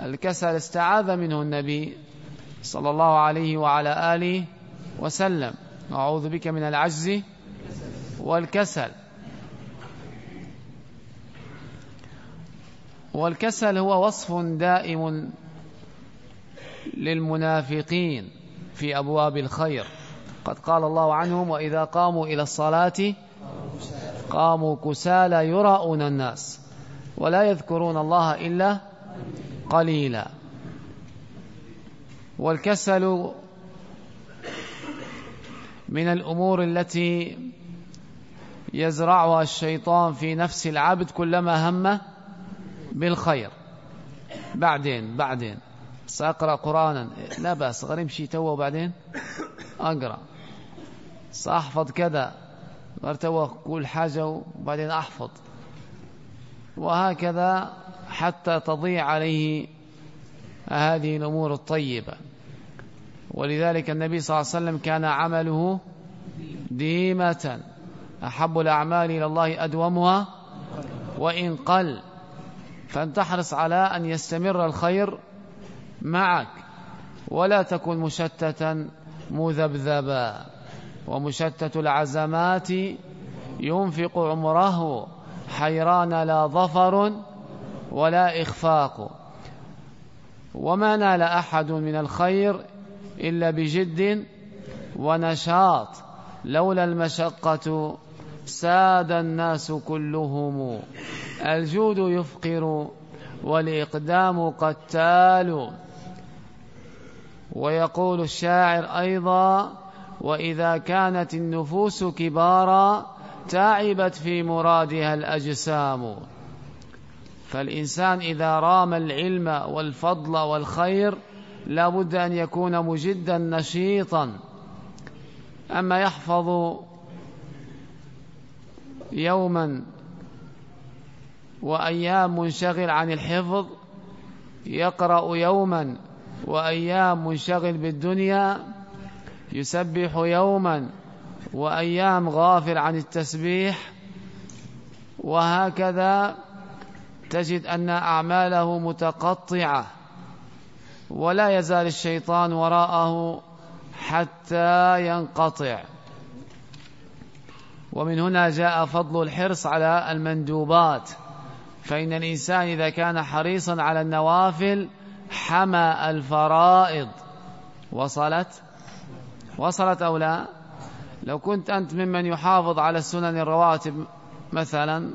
الكسل استعاذ منه النبي صلى الله عليه وعلى آله وسلم. أعوذ بك من العجز والكسل. والكسل هو وصف دائم للمنافقين في أبواب الخير. قد قال الله عنهم وإذا قاموا إلى الصلاة قاموا كسالى يراءون الناس ولا يذكرون الله إلا قليلا. والكسل من الأمور التي يزرعها الشيطان في نفس العبد كلما هم بالخير. بعدين بعدين. سأقرأ قرآنا. لا بأس غير امشي تو وبعدين أقرأ. سأحفظ كذا. غير تو كل حاجة وبعدين أحفظ. وهكذا حتى تضيع عليه هذه الأمور الطيبة. ولذلك النبي صلى الله عليه وسلم كان عمله ديمة. أحب الأعمال إلى الله أدومها وإن قل. فأن تحرص على أن يستمر الخير معك. ولا تكن مشتتا مذبذبا. ومشتت العزمات ينفق عمره. حيران لا ظفر. ولا إخفاق. وما نال أحد من الخير إلا بجد ونشاط. لولا المشقة ساد الناس كلهم. الجود يفقر والإقدام قتال. ويقول الشاعر أيضا وإذا كانت النفوس كبارا تعبت في مرادها الأجسام. فالإنسان إذا رام العلم والفضل والخير لا بد أن يكون مجدا نشيطا. أما يحفظ يوما وأيام منشغل عن الحفظ يقرأ يوما وأيام منشغل بالدنيا يسبح يوما وأيام غافل عن التسبيح وهكذا تجد أن أعماله متقطعة ولا يزال الشيطان وراءه حتى ينقطع. ومن هنا جاء فضل الحرص على المندوبات. فإن الإنسان إذا كان حريصا على النوافل حمى الفرائض. وصلت؟ وصلت أو لا؟ لو كنت أنت ممن يحافظ على السنن الرواتب مثلا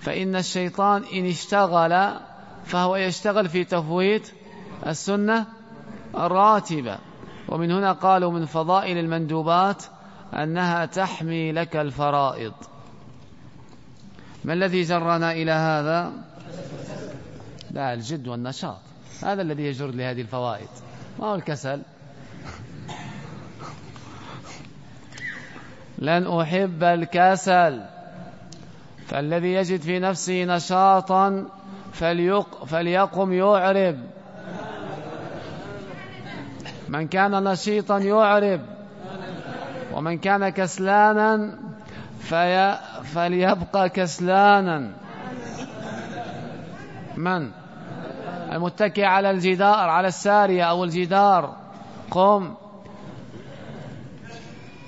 فإن الشيطان إن اشتغل فهو يشتغل في تفويت السنة الراتبة. ومن هنا قالوا من فضائل المندوبات أنها تحمي لك الفرائض. ما الذي جرنا إلى هذا؟ لا الجد والنشاط. هذا الذي يجر لهذه الفوائد. ما هو الكسل؟ لن أحب الكسل. فالذي يجد في نفسه نشاطا فليق فليقم يعرب. من كان نشيطا يعرب. ومن كان كسلانا في فليبقى كسلانا. من؟ المتكئ على الجدار على السارية أو الجدار. قم.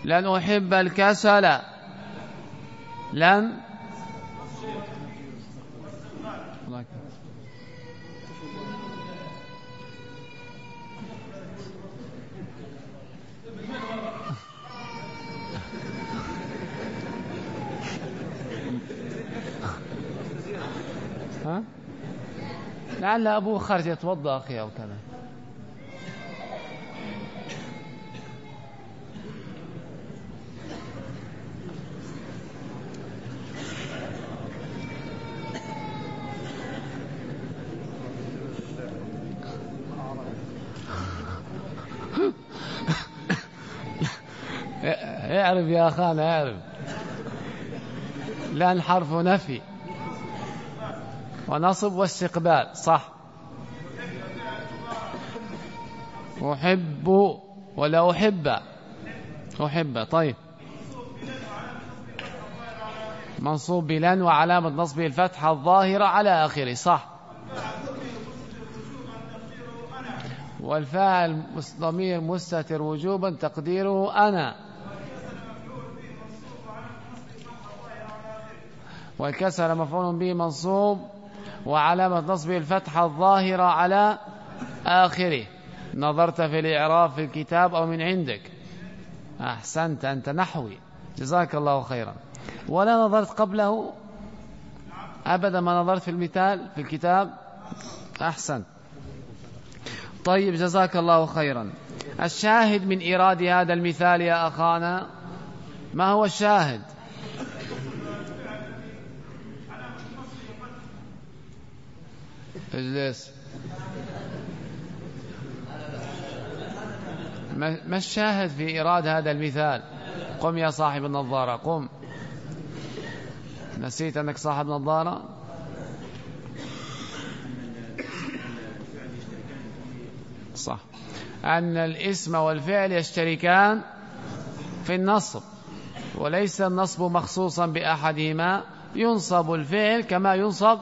لن أحب الكسل. لن ها؟ لعل أبوه خرج يتوضأ أخي أو كذا. اعرف يا أخانا اعرف لأن حرف نفي. ونصب واستقبال صح. أحب ولا أحب؟ أحب طيب. منصوب بلن وعلامة نصبه الفتحة الظاهرة على آخره صح. والفاعل ضمير مستتر وجوبا تقديره أنا. والكسر مفعول به منصوب وعلامة نصبه الفتحة الظاهرة على آخره. نظرت في الإعراب في الكتاب أو من عندك. أحسنت أنت نحوي. جزاك الله خيرا. ولا نظرت قبله؟ أبدا ما نظرت في المثال في الكتاب. أحسن طيب جزاك الله خيرا. الشاهد من إيراد هذا المثال يا أخانا ما هو الشاهد؟ اجلس ما الشاهد في إيراد هذا المثال؟ قم يا صاحب النظارة قم. نسيت أنك صاحب نظارة؟ صح. أن الاسم والفعل يشتركان في النصب وليس النصب مخصوصا بأحدهما. ينصب الفعل كما ينصب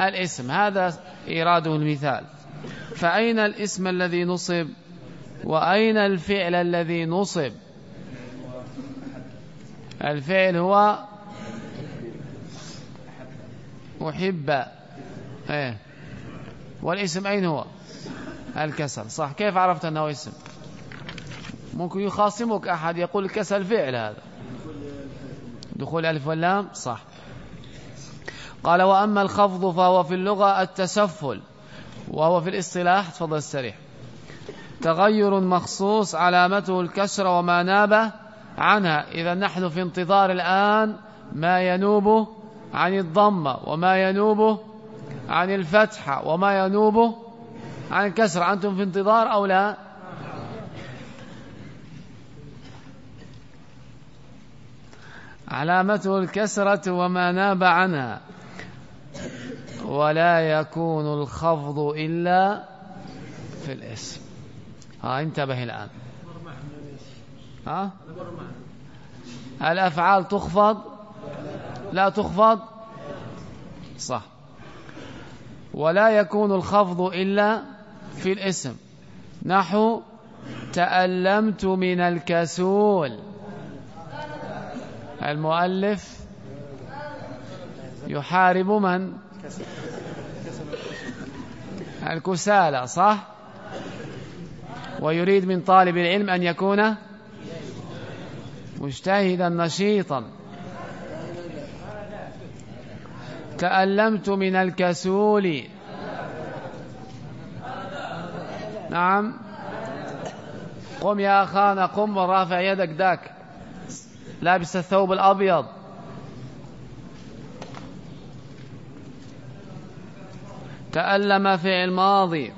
الاسم هذا إيراده المثال. فأين الاسم الذي نصب؟ وأين الفعل الذي نصب؟ الفعل هو أحب. إيه. والاسم أين هو؟ الكسر. صح. كيف عرفت أنه اسم؟ ممكن يخاصمك أحد يقول الكسر فعل هذا. دخول ألف واللام؟ صح. قال وأما الخفض فهو في اللغة التسفل وهو في الاصطلاح تفضل السريح تغير مخصوص علامته الكسر وما ناب عنها. إذا نحن في انتظار الآن ما ينوب عن الضمة وما ينوب عن الفتحة وما ينوب عن الكسر. أنتم في انتظار أو لا؟ علامته الكسرة وما ناب عنها. ولا يكون الخفض إلا في الاسم. ها انتبه الآن. ها؟ الأفعال تخفض؟ لا تخفض؟ صح. ولا يكون الخفض إلا في الاسم. نحو تألمت من الكسول. المؤلف يحارب من؟ الكسالى صح؟ ويريد من طالب العلم أن يكون مجتهدا نشيطا. تألمت من الكسول. نعم. قم يا أخانا قم ورافع يدك ذاك. لابس الثوب الأبيض. تألم فعل ماضي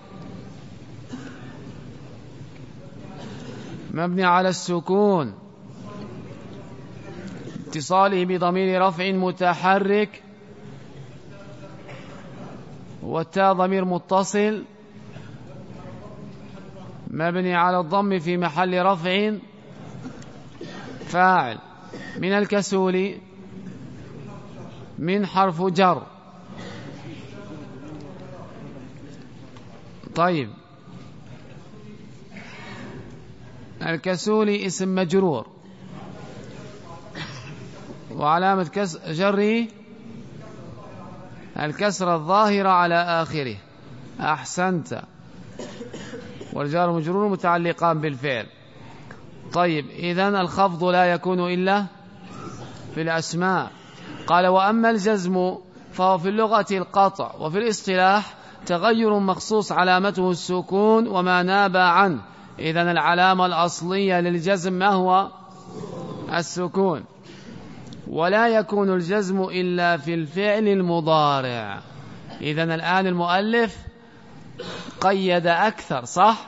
مبني على السكون. اتصاله بضمير رفع متحرك. والتاء ضمير متصل. مبني على الضم في محل رفع فاعل. من الكسول. من حرف جر. طيب. الكسولي اسم مجرور. وعلامة جره الكسرة الظاهرة على آخره. أحسنت. والجار مجرور متعلقان بالفعل. طيب إذن الخفض لا يكون إلا في الأسماء. قال وأما الجزم فهو في اللغة القطع وفي الاصطلاح تغير مخصوص علامته السكون وما ناب عنه. إذن العلامة الأصلية للجزم ما هو؟ السكون. ولا يكون الجزم إلا في الفعل المضارع. إذن الآن المؤلف قيد أكثر صح؟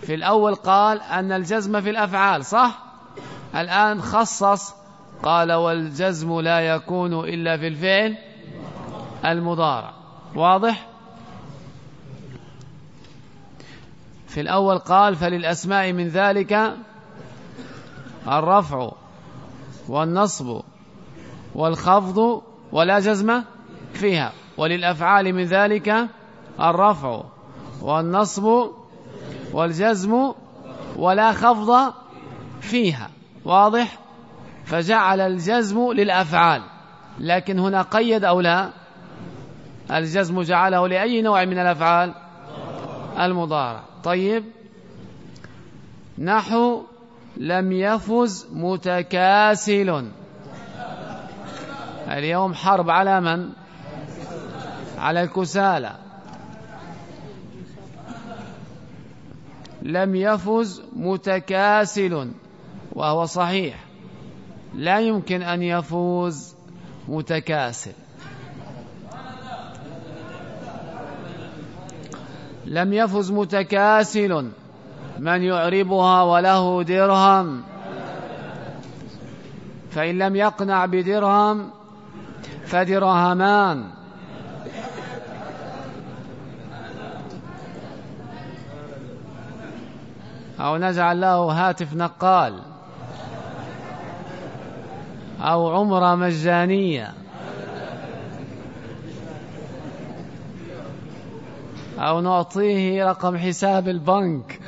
في الأول قال أن الجزم في الأفعال صح؟ الآن خصص قال والجزم لا يكون إلا في الفعل المضارع. واضح؟ في الأول قال فللأسماء من ذلك الرفع والنصب والخفض ولا جزم فيها. وللأفعال من ذلك الرفع والنصب والجزم ولا خفض فيها. واضح؟ فجعل الجزم للأفعال. لكن هنا قيد أو لا؟ الجزم جعله لأي نوع من الأفعال؟ المضارع. طيب نحو لم يفز متكاسل. اليوم حرب على من؟ على الكسالى. لم يفز متكاسل وهو صحيح. لا يمكن أن يفوز متكاسل. لم يفز متكاسل. من يعربها وله درهم. فإن لم يقنع بدرهم فدرهمان. أو نجعل له هاتف نقال. أو عمرة مجانية. أو نعطيه رقم حساب البنك.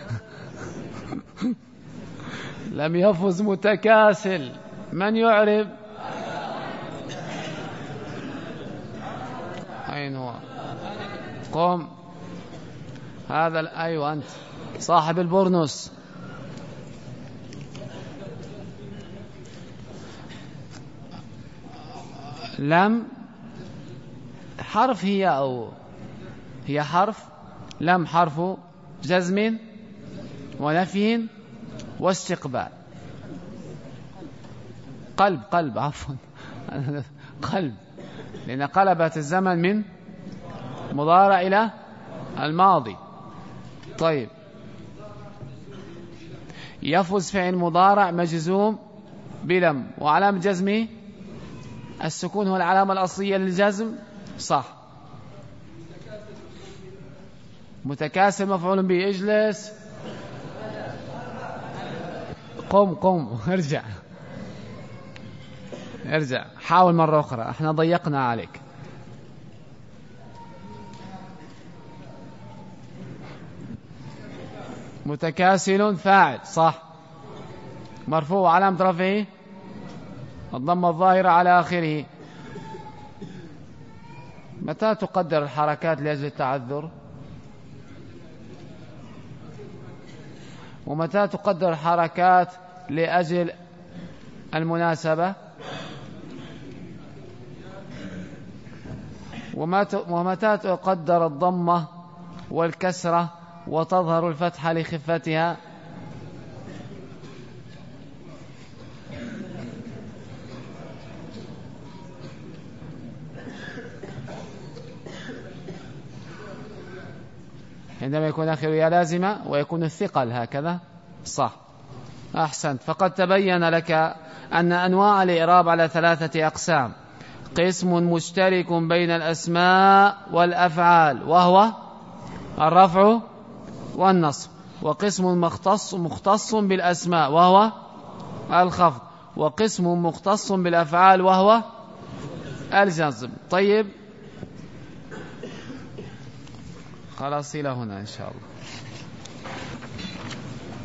لم يفز متكاسل. من يعرب؟ أين هو؟ قم. هذا أيوة أنت. صاحب البرنس. لم. حرف هي أو هي حرف لم حرف جزم ونفي واستقبال. قلب قلب عفوا. قلب. لأن قلبت الزمن من مضارع إلى الماضي. طيب. يفوز فعل مضارع مجزوم بلم. وعلامة جزمه السكون هو العلامة الأصلية للجزم. صح. متكاسل مفعول به اجلس. قم قم ارجع. ارجع. حاول مرة أخرى. إحنا ضيقنا عليك. متكاسل فاعل صح. مرفوع. علامة رفعه. الضمة الظاهرة على آخره. متى تقدر الحركات لأجل التعذر؟ ومتى تقدر الحركات لأجل المناسبة؟ ومتى تقدر الضمة والكسرة وتظهر الفتحة لخفتها؟ عندما يكون آخر يا لازمة ويكون الثقل هكذا. صح. أحسنت. فقد تبين لك أن أنواع الإعراب على ثلاثة أقسام. قسم مشترك بين الأسماء والأفعال وهو الرفع والنصب. وقسم مختص مختص بالأسماء وهو الخفض. وقسم مختص بالأفعال وهو الجزم. طيب. خلاص إلى هنا إن شاء الله.